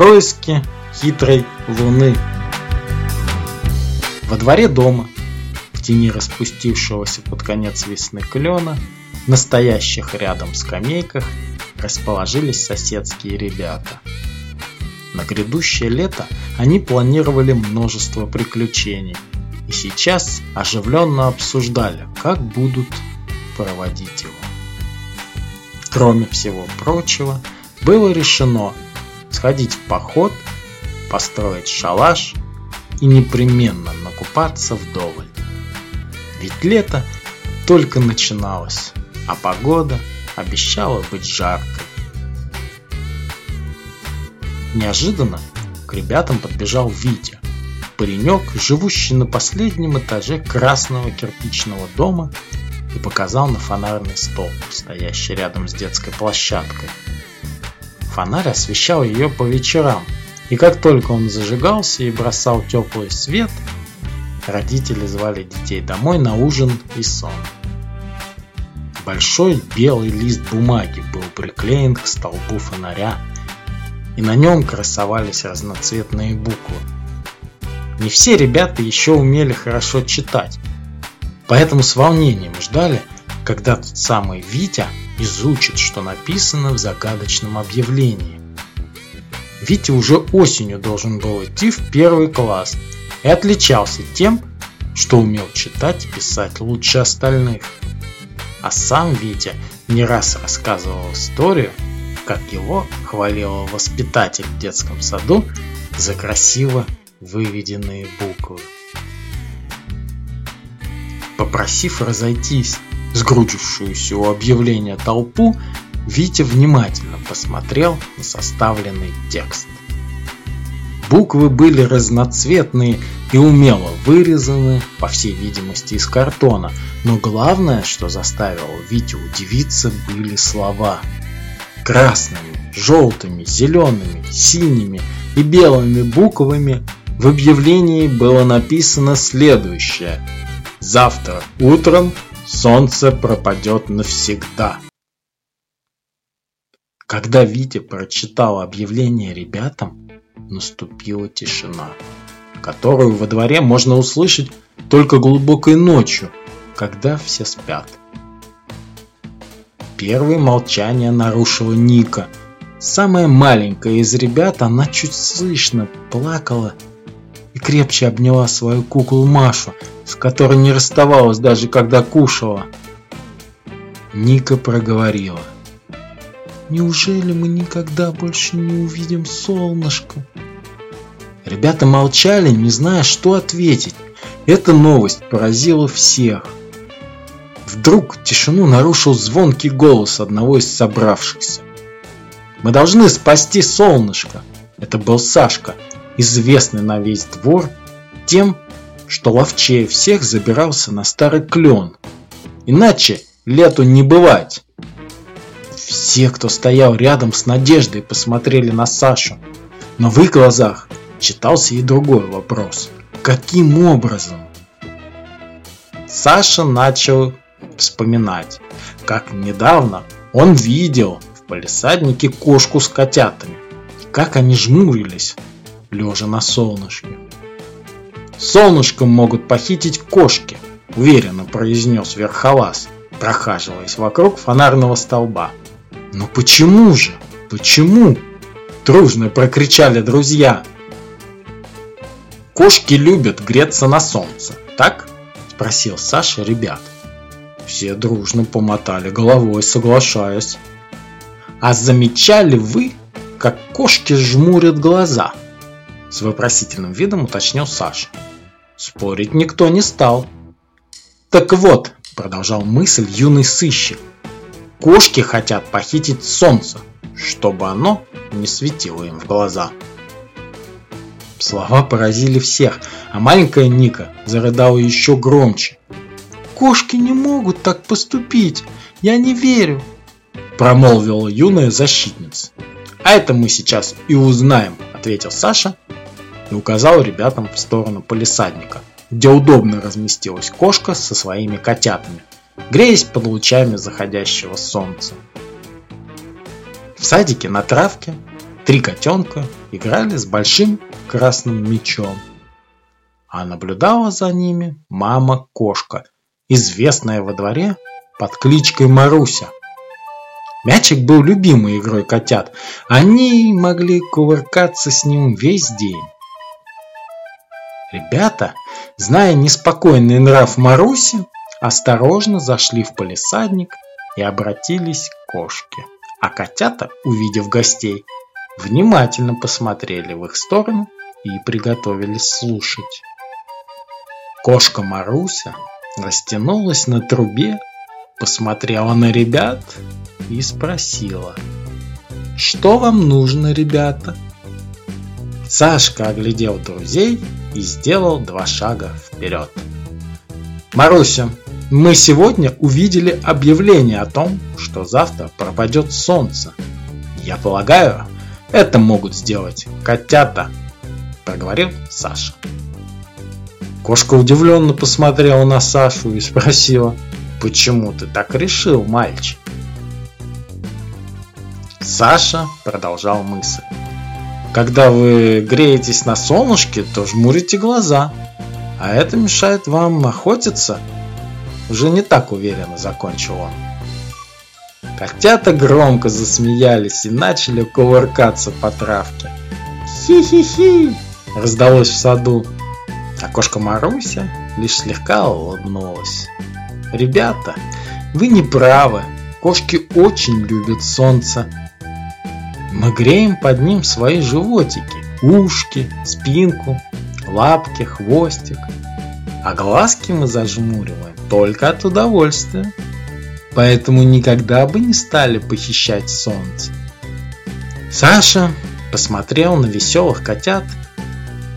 Происки хитрой луны. Во дворе дома, в тени распустившегося под конец весны клена, настоящих рядом скамейках расположились соседские ребята. На грядущее лето они планировали множество приключений и сейчас оживленно обсуждали, как будут проводить его. Кроме всего прочего, было решено сходить в поход, построить шалаш и непременно накупаться вдоволь. Ведь лето только начиналось, а погода обещала быть жаркой. Неожиданно к ребятам подбежал Витя, паренек, живущий на последнем этаже красного кирпичного дома и показал на фонарный столб, стоящий рядом с детской площадкой. Фонарь освещал ее по вечерам, и как только он зажигался и бросал теплый свет, родители звали детей домой на ужин и сон. Большой белый лист бумаги был приклеен к столбу фонаря, и на нем красовались разноцветные буквы. Не все ребята еще умели хорошо читать, поэтому с волнением ждали, когда тот самый Витя изучит, что написано в загадочном объявлении. Витя уже осенью должен был идти в первый класс и отличался тем, что умел читать и писать лучше остальных. А сам Витя не раз рассказывал историю, как его хвалил воспитатель в детском саду за красиво выведенные буквы. Попросив разойтись сгрудившуюся у объявления толпу, Витя внимательно посмотрел на составленный текст. Буквы были разноцветные и умело вырезаны, по всей видимости, из картона, но главное, что заставило Витю удивиться, были слова. Красными, желтыми, зелеными, синими и белыми буквами в объявлении было написано следующее. Завтра утром солнце пропадет навсегда. Когда Витя прочитал объявление ребятам, наступила тишина, которую во дворе можно услышать только глубокой ночью, когда все спят. Первое молчание нарушила Ника. Самая маленькая из ребят, она чуть слышно плакала крепче обняла свою куклу Машу, с которой не расставалась даже когда кушала. Ника проговорила. Неужели мы никогда больше не увидим солнышко? Ребята молчали, не зная, что ответить. Эта новость поразила всех. Вдруг тишину нарушил звонкий голос одного из собравшихся. «Мы должны спасти солнышко!» Это был Сашка, известный на весь двор тем, что ловчее всех забирался на старый клен. Иначе лету не бывать. Все, кто стоял рядом с Надеждой, посмотрели на Сашу. Но в их глазах читался и другой вопрос. Каким образом? Саша начал вспоминать, как недавно он видел в палисаднике кошку с котятами, как они жмурились, лежа на солнышке. «Солнышком могут похитить кошки», – уверенно произнес Верхолаз, прохаживаясь вокруг фонарного столба. «Но почему же? Почему?» – дружно прокричали друзья. «Кошки любят греться на солнце, так?» – спросил Саша ребят. Все дружно помотали головой, соглашаясь. «А замечали вы, как кошки жмурят глаза?» С вопросительным видом уточнил Саша. Спорить никто не стал. «Так вот», – продолжал мысль юный сыщик, «кошки хотят похитить солнце, чтобы оно не светило им в глаза». Слова поразили всех, а маленькая Ника зарыдала еще громче. «Кошки не могут так поступить, я не верю», промолвила юная защитница. «А это мы сейчас и узнаем», ответил Саша и указал ребятам в сторону полисадника, где удобно разместилась кошка со своими котятами, греясь под лучами заходящего солнца. В садике на травке Три котенка играли с большим красным мячом. А наблюдала за ними мама-кошка, известная во дворе под кличкой Маруся. Мячик был любимой игрой котят. Они могли кувыркаться с ним весь день. Ребята, зная неспокойный нрав Маруси, осторожно зашли в полисадник и обратились к кошке. А котята, увидев гостей, внимательно посмотрели в их сторону и приготовились слушать. Кошка Маруся растянулась на трубе, посмотрела на ребят и спросила. «Что вам нужно, ребята?» Сашка оглядел друзей и сделал два шага вперед. «Маруся, мы сегодня увидели объявление о том, что завтра пропадет солнце. Я полагаю, это могут сделать котята», – проговорил Саша. Кошка удивленно посмотрела на Сашу и спросила, «Почему ты так решил, мальчик?» Саша продолжал мысль. Когда вы греетесь на солнышке, то жмурите глаза, а это мешает вам охотиться. Уже не так уверенно закончил он. Котята громко засмеялись и начали кувыркаться по травке. «Хи-хи-хи!» раздалось в саду, а кошка Маруся лишь слегка улыбнулась. «Ребята, вы не правы, кошки очень любят солнце, мы греем под ним свои животики, ушки, спинку, лапки, хвостик. А глазки мы зажмуриваем только от удовольствия. Поэтому никогда бы не стали похищать солнце. Саша посмотрел на веселых котят,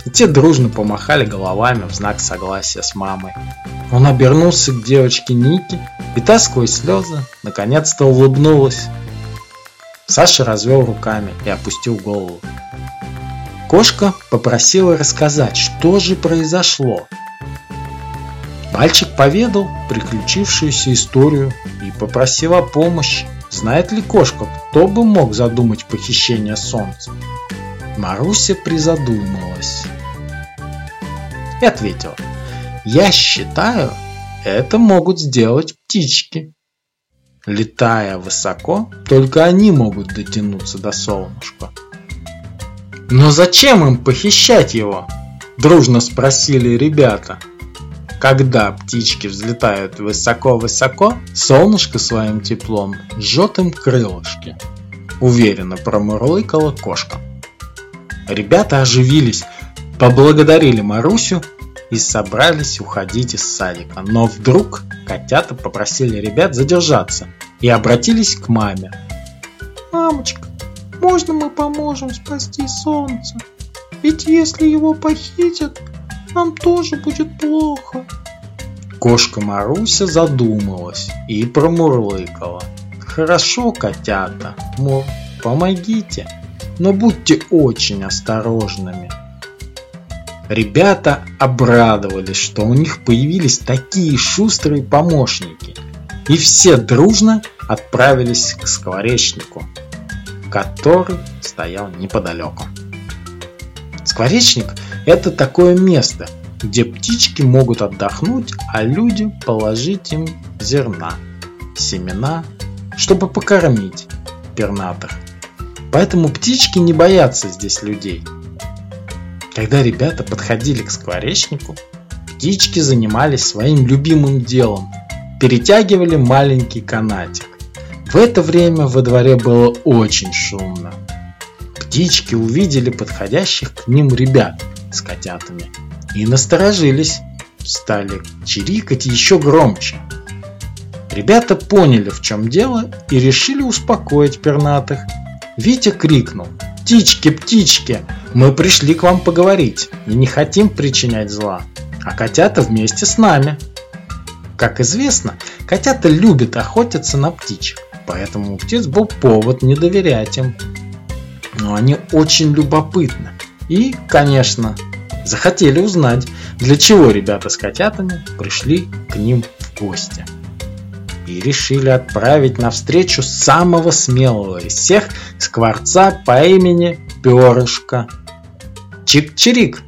и те дружно помахали головами в знак согласия с мамой. Он обернулся к девочке Нике, и та сквозь слезы наконец-то улыбнулась. Саша развел руками и опустил голову. Кошка попросила рассказать, что же произошло. Мальчик поведал приключившуюся историю и попросил о помощи. Знает ли кошка, кто бы мог задумать похищение солнца? Маруся призадумалась и ответила. Я считаю, это могут сделать птички. Летая высоко, только они могут дотянуться до солнышка. «Но зачем им похищать его?» – дружно спросили ребята. Когда птички взлетают высоко-высоко, солнышко своим теплом жжет им крылышки. Уверенно промурлыкала кошка. Ребята оживились, поблагодарили Марусю и собрались уходить из садика. Но вдруг котята попросили ребят задержаться и обратились к маме. «Мамочка, можно мы поможем спасти солнце? Ведь если его похитят, нам тоже будет плохо». Кошка Маруся задумалась и промурлыкала. «Хорошо, котята, мол, помогите, но будьте очень осторожными». Ребята обрадовались, что у них появились такие шустрые помощники. И все дружно отправились к скворечнику, который стоял неподалеку. Скворечник – это такое место, где птички могут отдохнуть, а люди положить им зерна, семена, чтобы покормить пернатых. Поэтому птички не боятся здесь людей – когда ребята подходили к скворечнику, птички занимались своим любимым делом – перетягивали маленький канатик. В это время во дворе было очень шумно. Птички увидели подходящих к ним ребят с котятами и насторожились, стали чирикать еще громче. Ребята поняли, в чем дело, и решили успокоить пернатых. Витя крикнул – «Птички, птички, мы пришли к вам поговорить и не хотим причинять зла, а котята вместе с нами». Как известно, котята любят охотиться на птичек, поэтому у птиц был повод не доверять им. Но они очень любопытны и, конечно, захотели узнать, для чего ребята с котятами пришли к ним в гости. И решили отправить навстречу самого смелого из всех скворца по имени Перышко. Чик-чирик!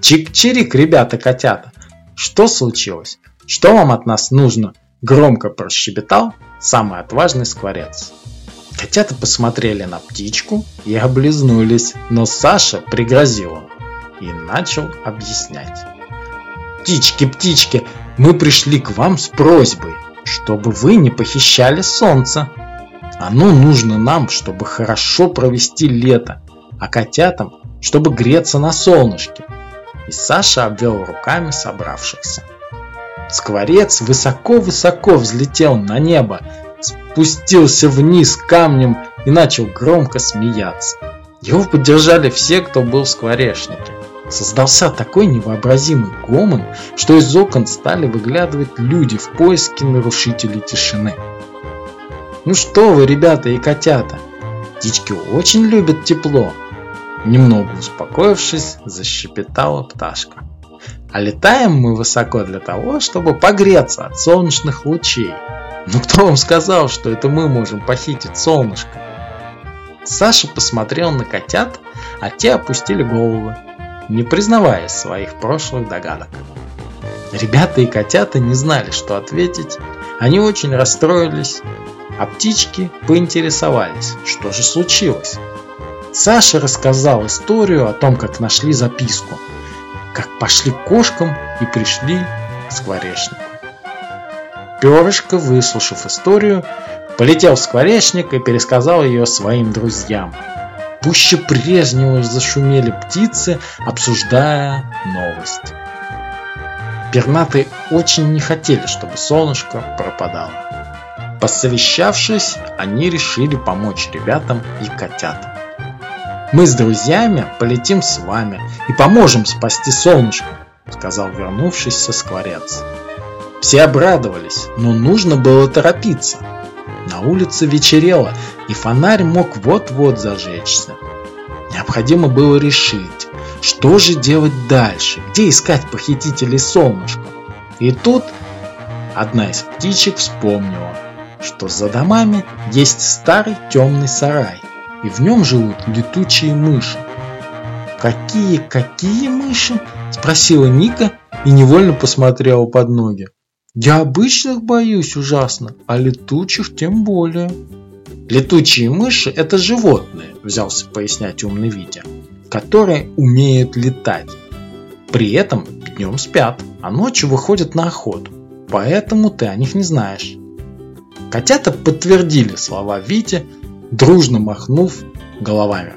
Чик-чирик, ребята-котята! Что случилось? Что вам от нас нужно? Громко прощебетал самый отважный скворец. Котята посмотрели на птичку и облизнулись, но Саша пригрозил им и начал объяснять. «Птички, птички, мы пришли к вам с просьбой, чтобы вы не похищали солнце. Оно нужно нам, чтобы хорошо провести лето, а котятам, чтобы греться на солнышке». И Саша обвел руками собравшихся. Скворец высоко-высоко взлетел на небо, спустился вниз камнем и начал громко смеяться. Его поддержали все, кто был в скворечнике. Создался такой невообразимый гомон, что из окон стали выглядывать люди в поиске нарушителей тишины. Ну что вы, ребята и котята, птички очень любят тепло. Немного успокоившись, защепетала пташка. А летаем мы высоко для того, чтобы погреться от солнечных лучей. Ну кто вам сказал, что это мы можем похитить солнышко? Саша посмотрел на котят, а те опустили головы не признавая своих прошлых догадок. Ребята и котята не знали, что ответить, они очень расстроились, а птички поинтересовались, что же случилось. Саша рассказал историю о том, как нашли записку, как пошли к кошкам и пришли к скворечнику. Перышко, выслушав историю, полетел в скворечник и пересказал ее своим друзьям – Пуще прежнего зашумели птицы, обсуждая новость. Пернатые очень не хотели, чтобы солнышко пропадало. Посовещавшись, они решили помочь ребятам и котятам. «Мы с друзьями полетим с вами и поможем спасти солнышко», сказал вернувшийся скворец. Все обрадовались, но нужно было торопиться. На улице вечерело, и фонарь мог вот-вот зажечься. Необходимо было решить, что же делать дальше, где искать похитителей солнышка. И тут одна из птичек вспомнила, что за домами есть старый темный сарай, и в нем живут летучие мыши. «Какие-какие мыши?» – спросила Ника и невольно посмотрела под ноги. «Я обычных боюсь ужасно, а летучих тем более». Летучие мыши – это животные, взялся пояснять умный Витя, которые умеют летать. При этом днем спят, а ночью выходят на охоту. Поэтому ты о них не знаешь. Котята подтвердили слова Вити, дружно махнув головами.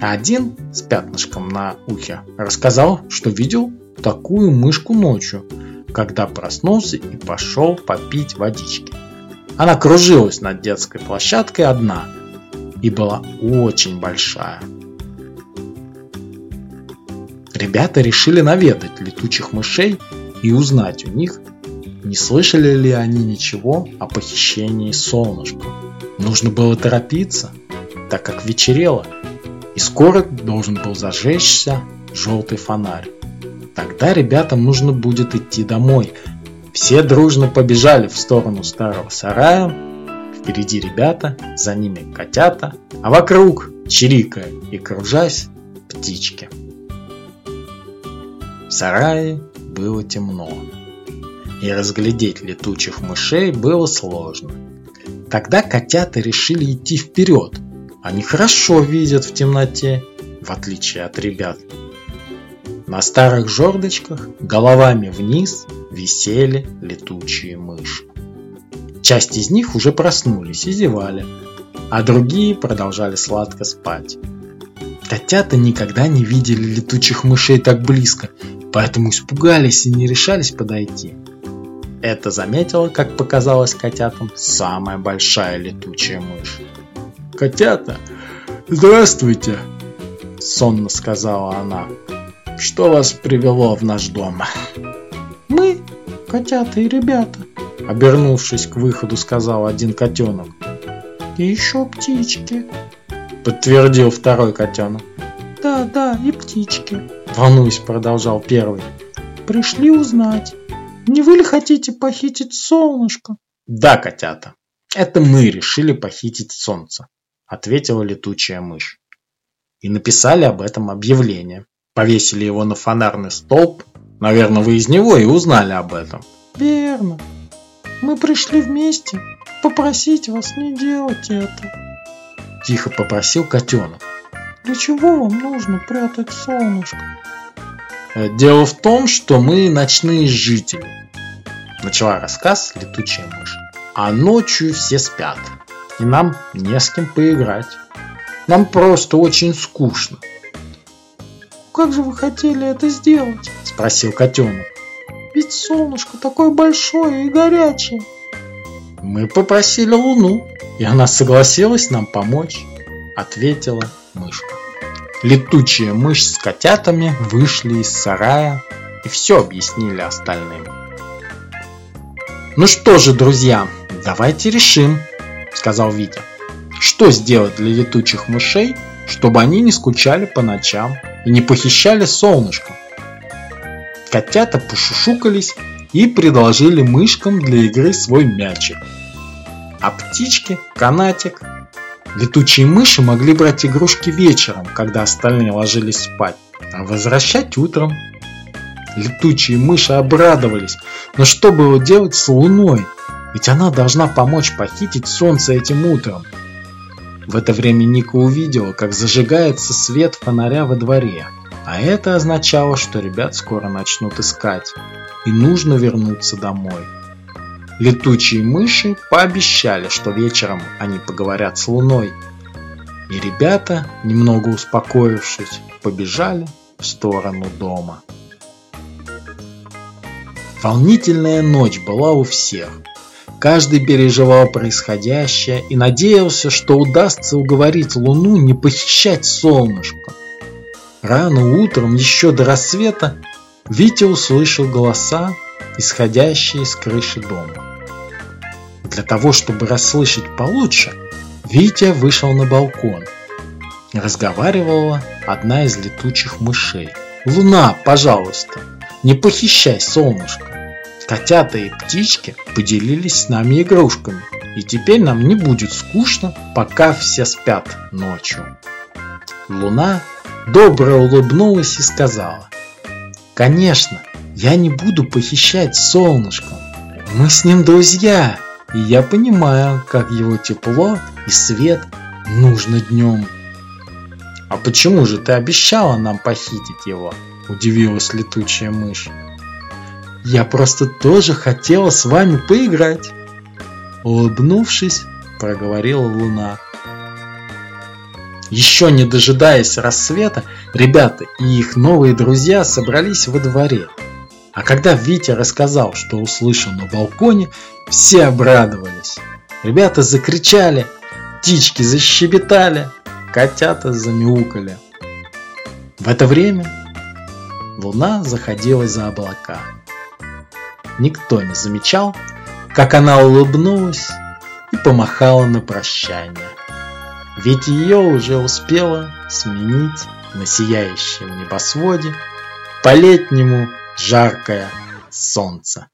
Один с пятнышком на ухе рассказал, что видел такую мышку ночью, когда проснулся и пошел попить водички. Она кружилась над детской площадкой одна и была очень большая. Ребята решили наведать летучих мышей и узнать у них, не слышали ли они ничего о похищении солнышка. Нужно было торопиться, так как вечерело, и скоро должен был зажечься желтый фонарь. Тогда ребятам нужно будет идти домой, все дружно побежали в сторону старого сарая. Впереди ребята, за ними котята, а вокруг, чирикая и кружась, птички. В сарае было темно, и разглядеть летучих мышей было сложно. Тогда котята решили идти вперед. Они хорошо видят в темноте, в отличие от ребят. На старых жердочках головами вниз висели летучие мыши. Часть из них уже проснулись и зевали, а другие продолжали сладко спать. Котята никогда не видели летучих мышей так близко, поэтому испугались и не решались подойти. Это заметила, как показалось котятам, самая большая летучая мышь. «Котята, здравствуйте!» – сонно сказала она. Что вас привело в наш дом? Мы, котята и ребята, обернувшись к выходу, сказал один котенок. И еще птички, подтвердил второй котенок. Да, да, и птички, волнуясь, продолжал первый. Пришли узнать, не вы ли хотите похитить солнышко? Да, котята, это мы решили похитить солнце, ответила летучая мышь. И написали об этом объявление. Повесили его на фонарный столб. Наверное, вы из него и узнали об этом. Верно. Мы пришли вместе попросить вас не делать это. Тихо попросил котенок. Для чего вам нужно прятать солнышко? Э, дело в том, что мы ночные жители. Начала рассказ летучая мышь. А ночью все спят. И нам не с кем поиграть. Нам просто очень скучно. Как же вы хотели это сделать? Спросил котенок. Ведь солнышко такое большое и горячее. Мы попросили Луну, и она согласилась нам помочь, ответила мышка. Летучая мышь с котятами вышли из сарая и все объяснили остальным. Ну что же, друзья, давайте решим, сказал Витя. Что сделать для летучих мышей, чтобы они не скучали по ночам и не похищали солнышко? Котята пошушукались и предложили мышкам для игры свой мячик. А птички – канатик. Летучие мыши могли брать игрушки вечером, когда остальные ложились спать, а возвращать утром. Летучие мыши обрадовались, но что было делать с луной? Ведь она должна помочь похитить солнце этим утром. В это время Ника увидела, как зажигается свет фонаря во дворе – а это означало, что ребят скоро начнут искать, и нужно вернуться домой. Летучие мыши пообещали, что вечером они поговорят с Луной. И ребята, немного успокоившись, побежали в сторону дома. Волнительная ночь была у всех. Каждый переживал происходящее и надеялся, что удастся уговорить Луну не похищать солнышко. Рано утром, еще до рассвета, Витя услышал голоса, исходящие с крыши дома. Для того, чтобы расслышать получше, Витя вышел на балкон. Разговаривала одна из летучих мышей. «Луна, пожалуйста, не похищай солнышко. Котята и птички поделились с нами игрушками, и теперь нам не будет скучно, пока все спят ночью». Луна добро улыбнулась и сказала. «Конечно, я не буду похищать солнышко. Мы с ним друзья, и я понимаю, как его тепло и свет нужно днем». «А почему же ты обещала нам похитить его?» – удивилась летучая мышь. «Я просто тоже хотела с вами поиграть!» Улыбнувшись, проговорила луна. Еще не дожидаясь рассвета, ребята и их новые друзья собрались во дворе. А когда Витя рассказал, что услышал на балконе, все обрадовались. Ребята закричали, птички защебетали, котята замяукали. В это время луна заходила за облака. Никто не замечал, как она улыбнулась и помахала на прощание ведь ее уже успела сменить на сияющем небосводе по-летнему жаркое солнце.